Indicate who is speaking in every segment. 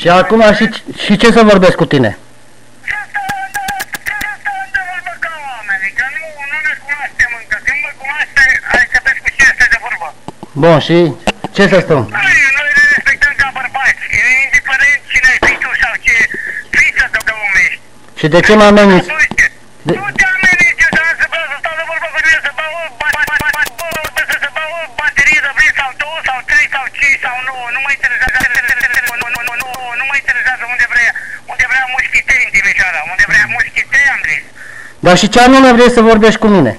Speaker 1: Și acum și, și ce să vorbesc cu tine?
Speaker 2: Să stăm de, să stăm de vorbă ca oameni, că nu, nu ne cunoaștem încă. Când mă cunoaște, ai să vezi cu ce este de vorbă.
Speaker 1: Bun, și ce să stăm?
Speaker 2: Noi, noi ne respectăm ca bărbați, indiferent cine ai fi tu sau ce fiță de om ești.
Speaker 1: Și de ce mă ameninți?
Speaker 2: De... Nu te ameninți, eu să vreau să stau de vorbă cu tine, să bau, ba- ba- ba- ba- ba- să se bau o baterie de vrei sau două sau trei sau cinci sau nouă, nu mă interesează, nu, nu, nu, nu, nu mă interesează unde vrea, unde vrea mușchitei în Timișoara, unde vrea mușchitei am zis.
Speaker 1: Dar și ce anume vrei să vorbești cu mine?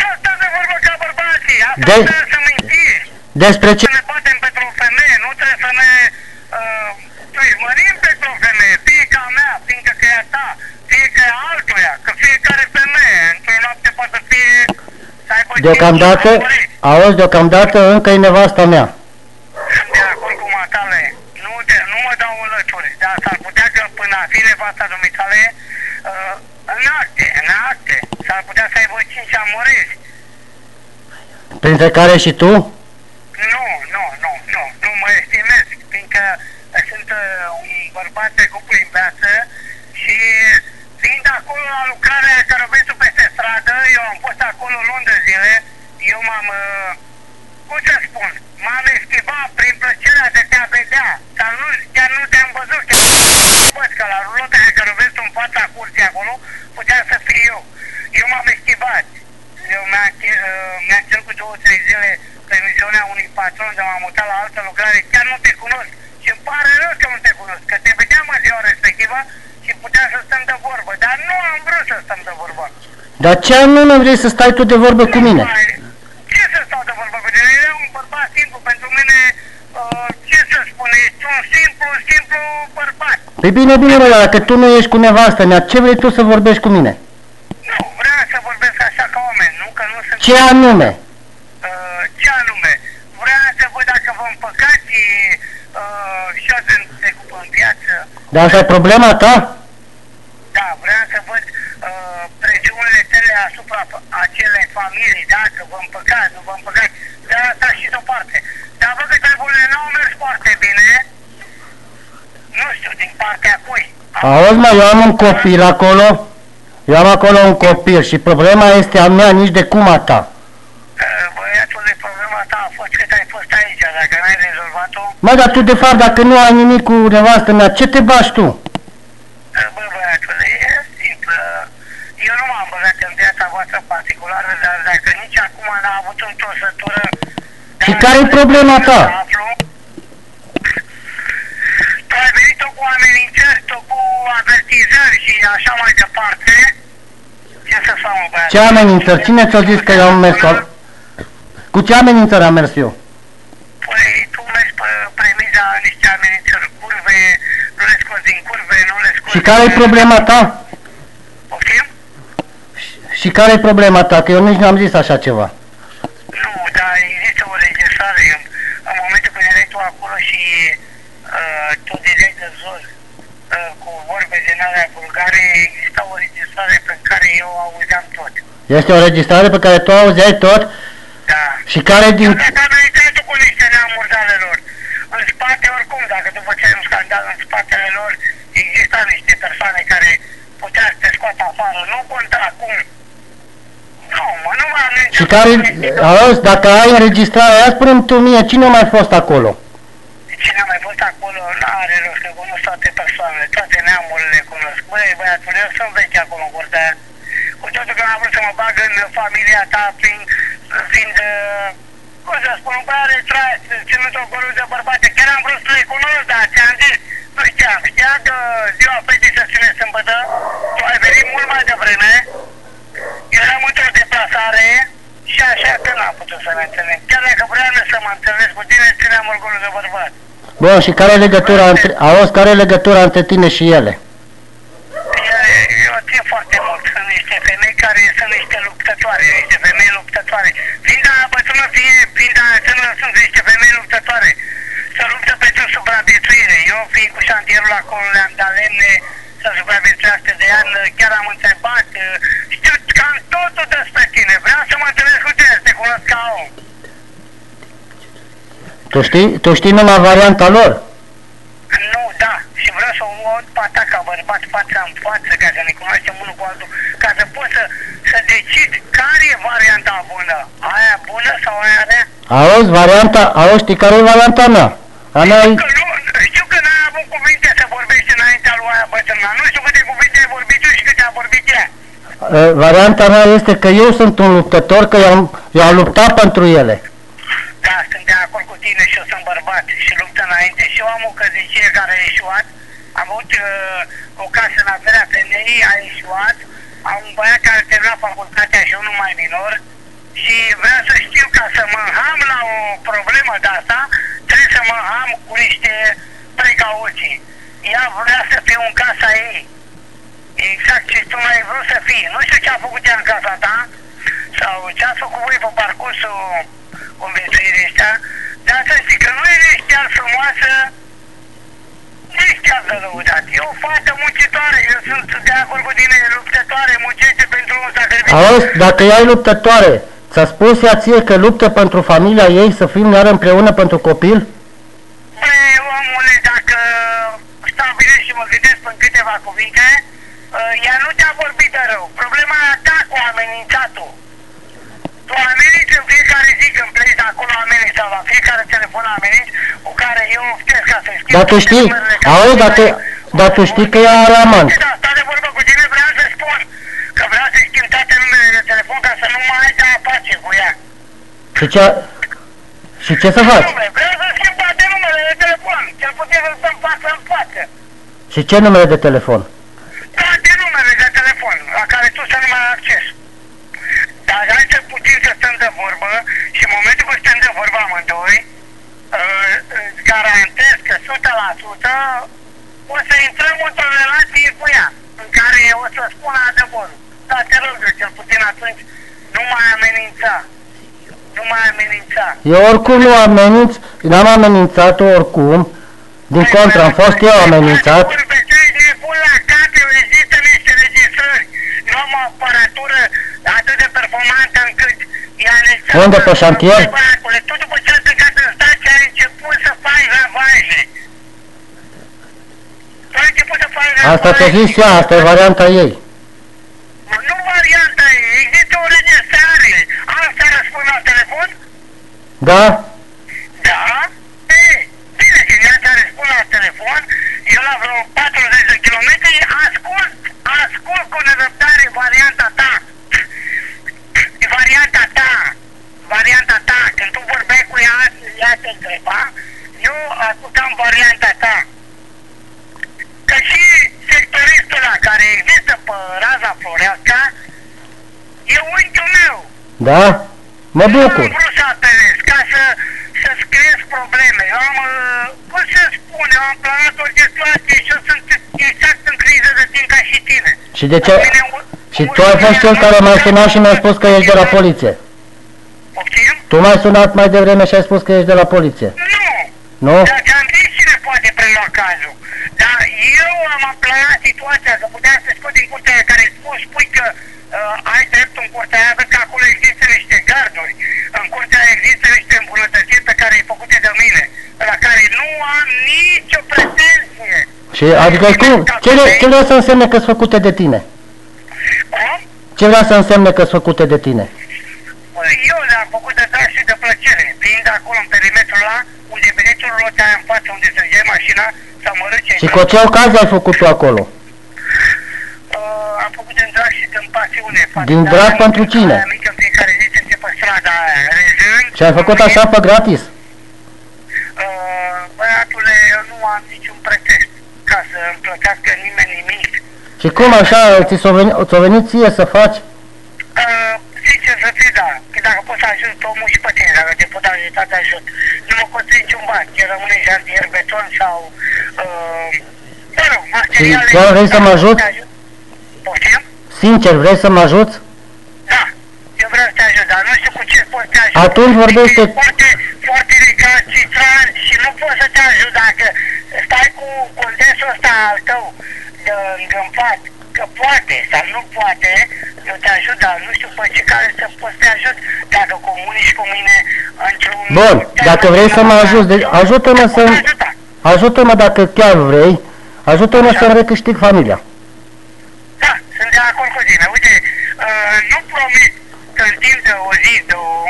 Speaker 2: Să stăm de vorbă ca bărbații, asta
Speaker 1: De-
Speaker 2: trebuie să mintiți.
Speaker 1: Despre ce?
Speaker 2: Să ne batem pentru o femeie, nu trebuie să ne uh, dușmărim pentru o femeie, fie ca a mea, fiindcă că e a ta, fie că e a altuia, că fiecare femeie într-o noapte poate să fie să aibă
Speaker 1: Deocamdată,
Speaker 2: cinci bărbați.
Speaker 1: auzi, deocamdată încă e nevasta mea.
Speaker 2: Sunt de acord cu matale, nu, te, nu mă dau în lături, dar s-ar putea că până a fi nevasta dumitale, uh, în acte, în acte, s-ar putea să aibă cinci amorezi.
Speaker 1: Printre care și tu?
Speaker 2: Nu, nu, nu, nu, nu mă estimez, fiindcă sunt uh, un bărbat pe cuplu în viață și fiind acolo la lucrarea Cărăbețul peste stradă, eu am fost acolo luni de zile, eu m-am, uh, cum să spun, m-am eschivat prin plăcerea de te-a vedea, dar nu, chiar nu te-am văzut, chiar nu văd că la rulota de Cărăbețul în fața curții acolo putea să fie eu. Eu m-am eschivat. Eu mi-am, uh, mi-am cerut cu două, trei zile permisiunea unui patron de m-am mutat la altă lucrare, chiar nu te cunosc. Și îmi pare rău că nu te cunosc, că te vedeam în ziua respectivă și puteam să stăm de vorbă, dar nu am vrut să stăm de vorbă.
Speaker 1: Dar ce anume vrei să stai tu de vorbă cu mine?
Speaker 2: Mai- Ce să stau de vorbă cu tine? Eu un bărbat simplu, pentru mine, uh, ce să spun, ești un simplu, simplu bărbat.
Speaker 1: Păi bine, bine, mă, dar dacă tu nu ești cu nevastă mea, ce vrei tu să vorbești cu mine?
Speaker 2: Nu, vreau să vorbesc așa ca oameni, nu? Că nu sunt...
Speaker 1: Ce anume?
Speaker 2: Uh, ce anume? Vreau să văd dacă vă împăcați uh, și eu sunt trecut în viață.
Speaker 1: Dar asta e problema ta?
Speaker 2: Da, vreau să văd uh, presiunile tale asupra acelei familii, dacă vă împăcați, nu vă împăcați, de asta și de o parte. Dar văd că treburile nu au mers foarte bine, nu știu, din partea cui.
Speaker 1: Auzi, mă, eu am un copil acolo, eu am acolo un copil și problema este a mea, nici de cum a ta.
Speaker 2: Uh, Băiatule, problema ta a fost cât ai fost aici, dacă n-ai rezolvat-o,
Speaker 1: Mă, dar tu de fapt, dacă nu ai nimic cu nevastă mea, ce te bași tu?
Speaker 2: Bă, băiatule, e simplu. Eu nu m-am băgat în viața voastră particulară, dar dacă nici acum n-a avut o trosătură...
Speaker 1: Și care-i problema ta?
Speaker 2: Aflu, tu ai venit cu amenințări, tu cu avertizări și așa mai departe. Ce să fac, mă, băiatul?
Speaker 1: Ce amenințări? Cine ți-a zis că eu am mers al- Cu ce amenințări am mers eu?
Speaker 2: Nu le scoți...
Speaker 1: Și care-i problema ta?
Speaker 2: Poftim?
Speaker 1: Și care-i problema ta? Că eu nici n-am zis așa ceva.
Speaker 2: Nu, dar există o legislare în, în momentul când erai tu acolo și uh, tu dădeai de zor uh, cu vorbe din alea bulgare, exista o legislare pe care eu auzeam tot.
Speaker 1: Este o registrare pe care tu auzeai tot
Speaker 2: Da.
Speaker 1: și care din...
Speaker 2: Eu dacă am intrat tu cu niște neamuri de ale lor. În spate, oricum, dacă tu făceai un scandal în spatele lor, exista niște persoane care putea să te scoată afară. Nu conta acum. Nu, mă, nu m-am
Speaker 1: Și care... Auzi, dacă ai înregistrare, ia spune tu mie, cine a mai fost acolo?
Speaker 2: Cine a mai fost acolo, nu are rost, că cunosc toate persoanele, toate neamurile cunosc. Băi, băiatul, eu sunt vechi acolo în curtea aia. Cu totul că am vrut să mă bag în familia ta, prin, fiind, uh, cum să spun, băi, are tras, ținut o golul de bărbate. Chiar am vrut să le cunosc, dar ți-am zis, nu știam, știam că ziua fetei să ține sâmbătă, tu ai venit mult mai devreme, eram într-o deplasare și așa că n-am putut să ne întâlnim. Chiar dacă vreau să mă întâlnesc cu tine, țineam orgolul de bărbat.
Speaker 1: Bun, și care e legătura între... Auzi, care e legătura între tine și ele?
Speaker 2: Eu- Eu țin foarte mult. Sunt niște femei care sunt niște luptătoare, niște femei luptătoare. Fiind a bătrână, fie, fiind a tânără, sunt niște femei luptătoare. Să luptă pentru supraviețuire eu fiind cu șantierul acolo le-am dat lemne să supraviețuiască de an, chiar am întrebat, uh, știu cam totul despre tine, vreau să mă întâlnesc cu tine, să te cunosc ca om.
Speaker 1: Tu știi, tu știi numai varianta lor?
Speaker 2: Nu, da, și vreau să o aud pe ta ca bărbat fața în față, ca să ne cunoaștem unul cu altul, ca să pot să, să decid care e varianta bună, aia bună sau aia rea?
Speaker 1: Auzi, varianta, auzi, știi care e varianta mea? A mea e... varianta mea este că eu sunt un luptător, că eu am, eu am luptat pentru ele.
Speaker 2: Da, sunt de acord cu tine și eu sunt bărbat și luptă înainte. Și eu am o căzicie care a ieșuat. Am avut uh, o casă în averea femeii, a ieșuat. Am un băiat care a terminat facultatea și unul mai minor. Și vreau să știu ca să mă ham la o problemă de asta, trebuie să mă ham cu niște precauții. Ea vrea să fie în casa ei. Exact ce tu mai ai vrut să fii. Nu știu ce a făcut ea în casa ta sau ce a făcut voi pe parcursul conviețuirii ăștia, dar să știi că nu ești chiar frumoasă, nu ești chiar de lăudat. E o fată muncitoare, eu sunt de acord cu tine, e luptătoare, muncește pentru un sacrificiu.
Speaker 1: Auzi, dacă ea e luptătoare, ți-a spus ea ție că luptă pentru familia ei, să fim iar împreună pentru copil?
Speaker 2: Băi, omule, dacă stabilesc și mă gândesc în câteva cuvinte, uh, ea nu te-a vorbit de rău. Problema e a ta cu amenințatul. Tu ameninți în fiecare zi când pleci de acolo ameninți sau la fiecare telefon ameninți cu care eu optez ca să schimb
Speaker 1: Dar tu
Speaker 2: toate
Speaker 1: știi,
Speaker 2: numerele care
Speaker 1: auzi,
Speaker 2: sunt
Speaker 1: dacă,
Speaker 2: aici.
Speaker 1: dar tu știi că ea are amant.
Speaker 2: Da, sta de vorbă cu tine, vreau să spun că vreau să schimb toate numerele de telefon ca să nu mai ai de afaceri cu ea.
Speaker 1: Și ce, și ce să faci?
Speaker 2: Nume, vreau să schimb toate numerele de telefon, cel puțin să stăm față în față.
Speaker 1: Și ce numere de telefon?
Speaker 2: toate numerele de telefon la care tu să nu mai ai acces. Dar hai să puțin să stăm de vorbă și în momentul când stăm de vorbă amândoi, uh, îți garantez că 100% o să intrăm într-o relație cu ea, în care o să spună adevărul. Dar te rog eu, cel puțin atunci, nu mai amenința. Nu mai amenința.
Speaker 1: Eu oricum nu ameninț, n-am amenințat-o oricum, din contră, am fost eu amenințat.
Speaker 2: Vorbesc, pun la cap, eu există niște registrări. Nu am o aparatură atât de performantă încât ea ne
Speaker 1: Unde, pe șantier?
Speaker 2: Băiatule, tu după ce ai plecat în stație ai început să faci ravaje. Tu ai început să faci ravaje.
Speaker 1: Asta ți-a zis ea, asta e varianta ei.
Speaker 2: Nu varianta e, există o registrare. Asta răspund la telefon?
Speaker 1: Da?
Speaker 2: Da? Ei, bine, că ea ți-a răspuns la telefon, eu la vreo 40 de kilometri ascult, ascult cu nerăbdare varianta ta. Varianta ta. Varianta ta. Când tu vorbeai cu ea, ea te întreba, eu ascultam varianta ta. Că și sectoristul ăla care există pe raza floreasca, e unchiul meu.
Speaker 1: Da? Mă
Speaker 2: Nu
Speaker 1: bucur.
Speaker 2: am vrut să apelez ca să, să-ți creez probleme. Eu am, uh, cum să spun, eu am planat o situație și eu sunt exact în criză de timp ca și tine.
Speaker 1: Și de ce?
Speaker 2: Mine u-
Speaker 1: Și tu ai fost cel care m-a sunat și mi-a spus că ești de la poliție.
Speaker 2: Poftim?
Speaker 1: Tu m-ai sunat mai devreme și ai spus că ești de la poliție.
Speaker 2: Nu!
Speaker 1: Nu?
Speaker 2: Dar ți-am zis cine poate prelua cazul. Dar eu am planat situația să puteam să scot din curtea aia care spui, spui că uh, ai dreptul în curtea aia, văd că acolo există niște garduri. În curtea aia există niște îmbunătățiri pe care ai făcute de mine, la care nu am nicio pretenție.
Speaker 1: Și adică cum? Ce, vre- ce vrea să însemne că sunt făcute de tine?
Speaker 2: Cum?
Speaker 1: Ce vrea să însemne că sunt făcute de tine?
Speaker 2: Băi, Eu le-am făcut de drag și de plăcere, fiind acolo în perimetrul ăla, unde biletul lot aia în față, unde se ia mașina, să mă râce.
Speaker 1: Și cu ce ocazie ai făcut tu acolo?
Speaker 2: Uh, am făcut din drag și din pasiune. față
Speaker 1: Din
Speaker 2: de
Speaker 1: drag
Speaker 2: aia
Speaker 1: pentru
Speaker 2: mică,
Speaker 1: cine?
Speaker 2: aia Mică în fiecare zi se pe strada aia, râzând.
Speaker 1: Și ai făcut așa pe gratis?
Speaker 2: Uh, băiatule, eu nu am niciun pretext ca să îmi plătească nimeni nimic.
Speaker 1: Și cum așa ți s-a venit, ți-a venit ție să faci?
Speaker 2: Uh, sincer să fiu, da. Că dacă pot să ajut omul și pe tine, dacă te pot ajuta, te ajut. Nu mă costă niciun bani, chiar rămâne jantier, beton sau... Uh, mă rog, materiale...
Speaker 1: chiar vrei să mă ajut?
Speaker 2: Te ajut. Poftim?
Speaker 1: Sincer, vrei să mă ajuți?
Speaker 2: Da, eu vreau să te ajut, dar nu știu cu ce pot să te ajut.
Speaker 1: Atunci vorbește-
Speaker 2: Ești foarte, foarte recalcitrant și nu pot să te ajut dacă stai cu condensul ăsta al tău de îngâmpat, că poate sau nu poate, eu te ajut, dar nu știu pe ce care să pot să te ajut dacă comunici cu mine într-un...
Speaker 1: Bun, dacă vrei să mă ajuți, deci ajută-mă
Speaker 2: Te pot
Speaker 1: să-
Speaker 2: ajuta.
Speaker 1: Ajută-mă dacă chiar vrei, ajută-mă să-mi recâștig familia.
Speaker 2: Da, sunt de acord zile. Uite, uh, nu promit că în timp de o zi, două,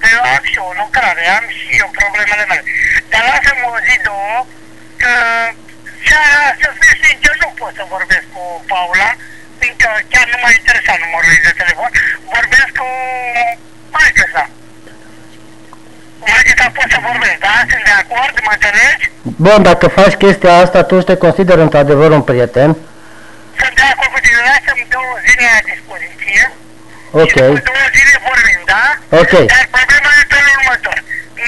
Speaker 2: că eu am și o lucrare, am și eu problemele mele. Dar lasă-mă o zi, două, că seara, să fiu sincer, nu pot să vorbesc cu Paula, fiindcă chiar nu m-a interesat numărul ei de telefon. Vorbesc cu maică sa. Maică sa pot să vorbesc, da? Sunt de acord, mă înțelegi?
Speaker 1: Bun, dacă faci chestia asta, atunci te consider într-adevăr un prieten.
Speaker 2: Sunt de acord cu tine, lasă-mi două zile la dispoziție.
Speaker 1: Ok.
Speaker 2: Și după două zile vorbim, da?
Speaker 1: Ok.
Speaker 2: Dar problema este în următor.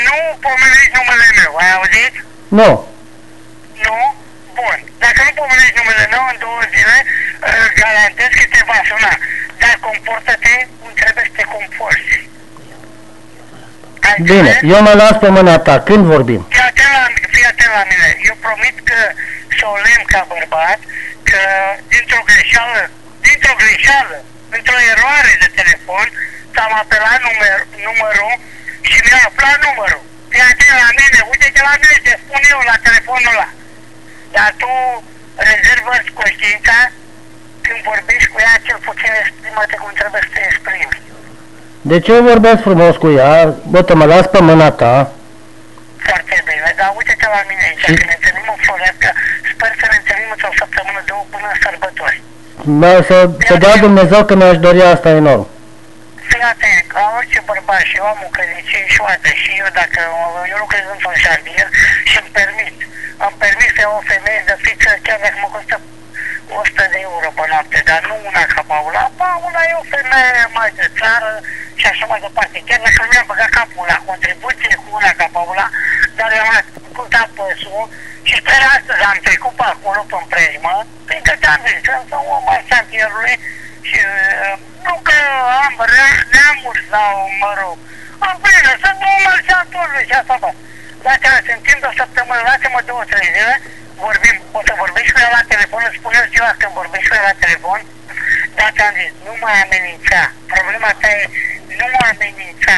Speaker 2: Nu pomeniți numele meu, ai auzit?
Speaker 1: Nu.
Speaker 2: Nu? Bun. Dacă nu pomenești numele meu în două zile, uh, garantez că te va suna. Dar comportă-te cum trebuie să te comporți. Ai
Speaker 1: Bine,
Speaker 2: înțeles?
Speaker 1: eu mă las pe mâna ta. Când vorbim?
Speaker 2: Fii atent, la, fii atent la mine. Eu promit că solemn ca bărbat că dintr-o greșeală, dintr-o greșeală, într-o eroare de telefon, ți-am apelat număr, numărul și mi-a aflat numărul. Fii atent la mine, uite-te la mine, te spun eu la telefonul ăla. Dar tu rezervă-ți conștiința când vorbești cu ea, cel puțin exprimă-te cum trebuie să te exprimi.
Speaker 1: Deci eu vorbesc frumos cu ea, uite, mă las pe mâna ta.
Speaker 2: Foarte bine, dar uite-te la mine aici,
Speaker 1: Și-
Speaker 2: că ne întâlnim în Floreasca, sper să ne întâlnim într-o săptămână, două până în sărbători.
Speaker 1: Mă, să, să dea Dumnezeu că mi-aș dori asta enorm.
Speaker 2: Fii atent, ca orice bărbat și eu am o călnicie și șoată și eu dacă eu lucrez într-un șartier și îmi permit, îmi permit să iau o femeie de fiță chiar dacă mă costă 100 de euro pe noapte, dar nu una ca Paula. Paula e o femeie mai de țară și așa mai departe. Chiar dacă nu mi-am băgat capul la contribuție cu una ca Paula, dar i-am ascultat păsul și sper astăzi am trecut pe acolo pe prejmă, fiindcă te-am zis, sunt un om al șantierului și uh, nu că am rea- neamuri sau, mă rog, am bine, sunt om al șantierului și asta, bă. Dacă în timp de o săptămână, lasă-mă două, trei zile, vorbim, o să vorbești cu ea la telefon, îți spune ziua când vorbești cu ea la telefon, dar ți-am zis, nu mai amenința. Problema ta e, nu mai amenința.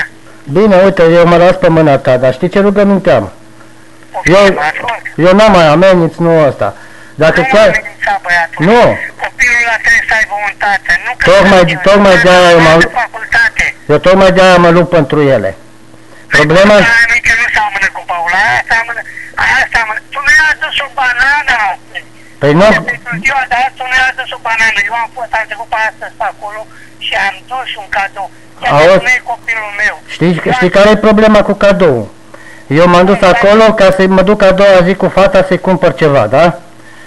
Speaker 1: Bine, uite, eu mă las pe mâna ta, dar știi ce rugăminte am? Eu,
Speaker 2: Poftim, ascult.
Speaker 1: eu n-am mai ameninț, nu ăsta. Dacă
Speaker 2: nu mai
Speaker 1: chiar...
Speaker 2: amenința băiatul.
Speaker 1: Nu.
Speaker 2: Copilul ăla trebuie să aibă un tată. Nu că
Speaker 1: Tocmai-
Speaker 2: trebuie
Speaker 1: tocmai
Speaker 2: să
Speaker 1: de-aia eu m-am-
Speaker 2: meargă la facultate.
Speaker 1: Eu tocmai de-aia mă lupt pentru ele. Problema...
Speaker 2: Aia mică nu seamănă cu Paula, aia seamănă, aia seamănă. Tu nu-i adus o banană astăzi.
Speaker 1: Păi nu,
Speaker 2: Pentru ziua de azi tu nu-i adus o banană. Eu am fost, am trecut pe astăzi pe acolo și am dus un cadou. Chiar
Speaker 1: Auzi?
Speaker 2: dacă nu e copilul meu.
Speaker 1: știi, știi care e problema cu cadou? Eu m-am dus acolo ca să mă duc a doua zi cu fata să-i cumpăr ceva, da?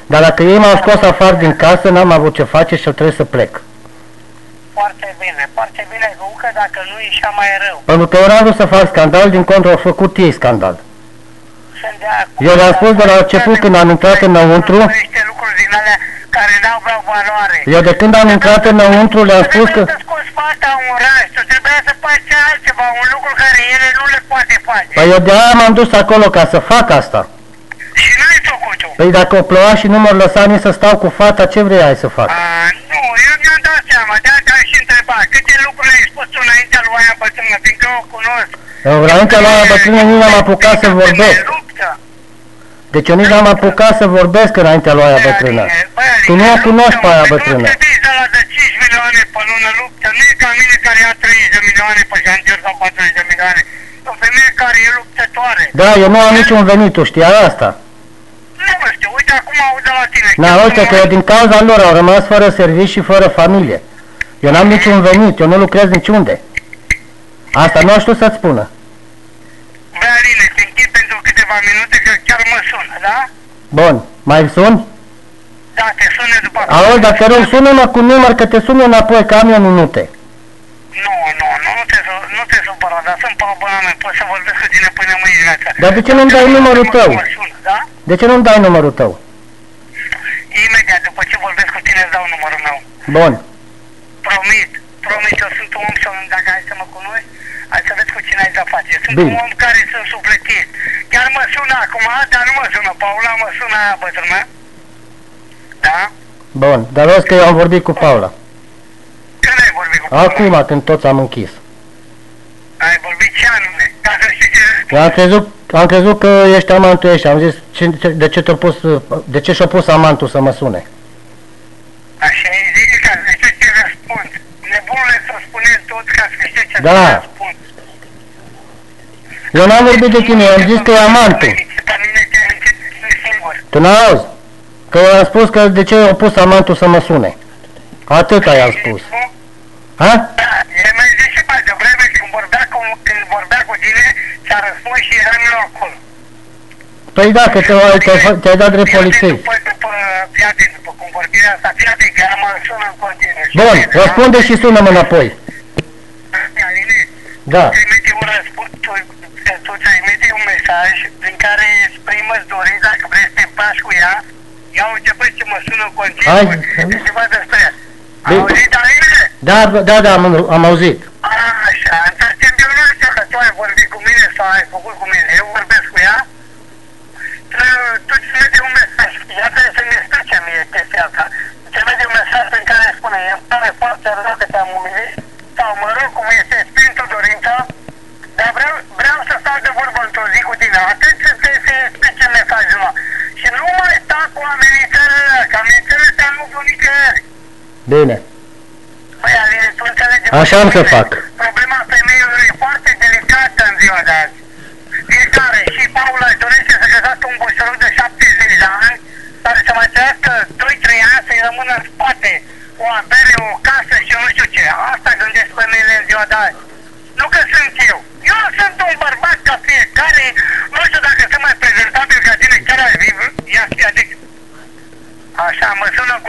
Speaker 1: Dar dacă ei m-au scos afară din casă, n-am avut ce face și trebuie să plec.
Speaker 2: Foarte bine, foarte bine, că că dacă nu e și mai rău.
Speaker 1: Pentru că eu n-am vrut să fac scandal, din contră au făcut ei scandal.
Speaker 2: Sunt de acord.
Speaker 1: Eu v-am spus de la început când am intrat înăuntru,
Speaker 2: Niște lucruri din alea care n-au vreo valoare.
Speaker 1: eu de când am intrat înăuntru le-am spus că...
Speaker 2: Tu trebuie să scoți fata un oraș, tu trebuia să faci altceva, un lucru care ele nu le poate face.
Speaker 1: Păi eu de-aia m-am dus acolo ca să fac asta.
Speaker 2: Și n-ai făcut-o.
Speaker 1: Păi dacă o ploua și nu mă lăsa nici să stau cu fata, ce vrei să fac?
Speaker 2: A, nu, eu mi-am dat seama, de asta am și întrebat. Câte lucruri ai spus tu înaintea lui aia bătrână, fiindcă o cunosc.
Speaker 1: Eu înainte la aia bătrână nici n-am apucat să vorbesc.
Speaker 2: Luptă.
Speaker 1: Deci eu nici n-am apucat să vorbesc înaintea lui aia bătrână. Tu nu o cunoști pe aia bătrână.
Speaker 2: Nu te de la de 5 milioane pe lună luptă, nu e ca mine care ia 30 de milioane pe șantier sau 40 de milioane. E o femeie care e luptătoare.
Speaker 1: Da, eu nu am niciun venit, tu știai asta.
Speaker 2: Nu știu, uite acum aud de la tine.
Speaker 1: Na, uite că eu din cauza lor au rămas fără servici și fără familie. Eu n-am niciun venit, eu nu lucrez niciunde. Asta nu știu să-ți spună.
Speaker 2: Băi, Aline, te închid pentru câteva minute că chiar mă sună, da?
Speaker 1: Bun, mai sun?
Speaker 2: Da, te sună după
Speaker 1: Auzi, dacă rog, sună-mă cu număr că te sun eu înapoi, că am eu minute.
Speaker 2: Nu, nu, nu, nu te, su- nu te supăra, dar sunt pe abonament, pot să vorbesc cu tine până mâine dimineața.
Speaker 1: Dar de ce nu-mi dai numărul tău?
Speaker 2: Mă sună, da?
Speaker 1: De ce nu-mi dai numărul tău?
Speaker 2: Imediat după ce vorbesc cu tine îți dau numărul meu.
Speaker 1: Bun.
Speaker 2: Promit, promit, eu sunt un om să, dacă ai să mă cunoști, ai să vezi cu cine ai de-a face. Sunt
Speaker 1: Bine.
Speaker 2: un om care sunt sufletist. Chiar mă sună acum, dar nu mă sună Paula, mă sună aia bătrână. Da?
Speaker 1: Bun, dar vezi că eu am vorbit cu Paula.
Speaker 2: Când ai vorbit cu Paula?
Speaker 1: Acum, când toți am închis.
Speaker 2: Ai vorbit ce anume? Ca să știi ce
Speaker 1: Eu am crezut, am crezut că ești amantul ei și am zis, ce, ce, de ce te-a pus, de ce și-a pus amantul să mă sune?
Speaker 2: Așa e zis, ca să știi ce răspuns. tot ca să știți ce
Speaker 1: Da.
Speaker 2: să spun.
Speaker 1: Eu n-am vorbit de tine, eu am zis că e amantul.
Speaker 2: Pe mine te-ai mințit singur.
Speaker 1: Tu n-auzi? Că eu am spus că de ce au pus amantul să mă sune. Atâta i-am spus.
Speaker 2: Nu?
Speaker 1: Ha?
Speaker 2: El mi-a zis și mai devreme când vorbea cu, când vorbea cu tine, ți-a răspuns și era în locul.
Speaker 1: Păi da, că te-ai te te dat drept
Speaker 2: Fii atent
Speaker 1: polițist.
Speaker 2: După, după, fii atent, după convorbirea asta, fii atent, că ea mă sună în continuu.
Speaker 1: Bun,
Speaker 2: Știi,
Speaker 1: răspunde și sună-mă înapoi.
Speaker 2: da? Aline,
Speaker 1: Da.
Speaker 2: trimite un răspuns, tu, tu trimite un mesaj prin care exprimă dorința că vrei să te împaci cu ea, ea a început să mă sună în continuu
Speaker 1: Hai.
Speaker 2: și ceva despre ea.
Speaker 1: Bine.
Speaker 2: Auzit, Aline?
Speaker 1: Da, da, da, am, am auzit.
Speaker 2: Așa, între timp eu nu știu că tu ai vorbit cu mine sau ai făcut cu mine, eu vorbesc cu ea, tu, tu trimite un mesaj, ea trebuie să-mi explice mie chestia asta. Trimite un mesaj în care spune, îmi pare foarte rău că te-am umilit, sau mă rog cum este spiritul dorința, dar vreau, vreau să stau de vorbă într-o zi cu tine, atât trebuie să explice mesajul ăla. Și nu mai sta cu amenințările, că amenințările astea nu duc nicăieri.
Speaker 1: Bine.
Speaker 2: Păi, Aline, tu înțelegi?
Speaker 1: Așa am să
Speaker 2: Mine,
Speaker 1: fac.
Speaker 2: Problema femeilor e foarte delicată în ziua de azi. Fiecare, și Paula își dorește să găsească un bușăruc de 70 de ani, care să mai trăiască 2-3 ani să-i rămână în spate o avere, o casă și eu nu știu ce. Asta gândesc femeile în ziua de azi. Nu că sunt eu. Eu sunt un bărbat ca fiecare, nu știu dacă sunt mai prezentabil ca tine, chiar ai fi, ia fi adică. Așa, mă sună în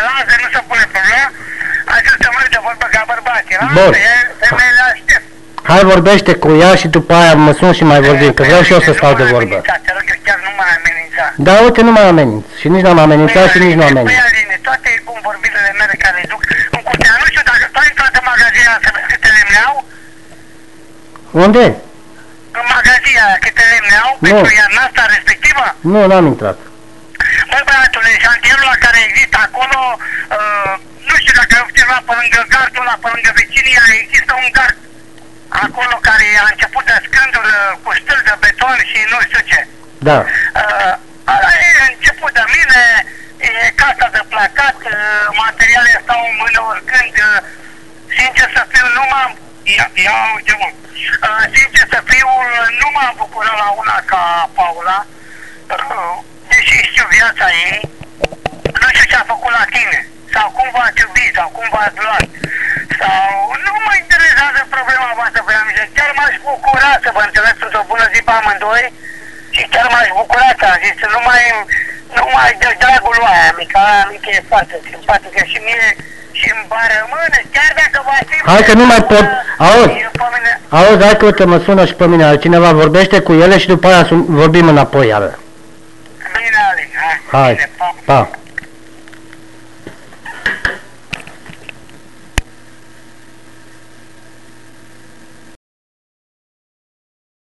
Speaker 2: continuu. Da, bine, lasă, nu se pune problema. Hai să merg de vorbă ca bărbații.
Speaker 1: Bun.
Speaker 2: Lasă, e, femeile aștept.
Speaker 1: Hai vorbește cu ea și după aia mă sun și mai vorbim, că vreau și eu să stau de vorbă.
Speaker 2: Te rog, eu chiar nu mai amenința.
Speaker 1: Da, uite, nu mai ameninț. Și nici n-am amenințat și nici nu
Speaker 2: Păi,
Speaker 1: ameninț.
Speaker 2: Aline, toate convorbirile mele care le duc în curtea, nu știu dacă tu ai intrat în magazina să vezi câte lemne au,
Speaker 1: Unde?
Speaker 2: în magazina aia câte lemne au,
Speaker 1: Nu.
Speaker 2: pentru iarna asta respectivă.
Speaker 1: Nu, n-am intrat.
Speaker 2: Băi, băiatule, șantierul la care există acolo, uh, nu știu dacă ai observat pe lângă gardul ăla, pe lângă vecinia, există un gard. Acolo care a început de scânduri uh, cu stâlpi de beton și nu știu ce.
Speaker 1: Da.
Speaker 2: Uh, ăla e început de mine, e casa de placat, uh, materiale stau în mână oricând, uh, sincer să fiu, nu m-am... Ia, ia uite mă. Uh, sincer să fiu, nu m-am bucurat la una ca Paula, uh, deși știu viața ei, nu știu ce a făcut la tine, sau cum v-ați iubit, sau cum v-ați luat, sau nu mă interesează problema voastră pe mine, chiar m-aș bucura să vă înțelegți într-o bună zi pe amândoi și chiar m-aș bucura să am zis, nu mai, nu mai de dragul lui aia mică, aia mică e foarte simpatică și mie și îmi va rămâne, chiar dacă va fi...
Speaker 1: Hai că nu mai pot. Auzi.
Speaker 2: E pe mine,
Speaker 1: Auzi, hai că uite, mă sună și pe mine altcineva, vorbește cu ele și după aia sun- vorbim înapoi iară.
Speaker 2: Bine, Alin, hai,
Speaker 1: Hai.
Speaker 2: bine, pa.
Speaker 1: Pa.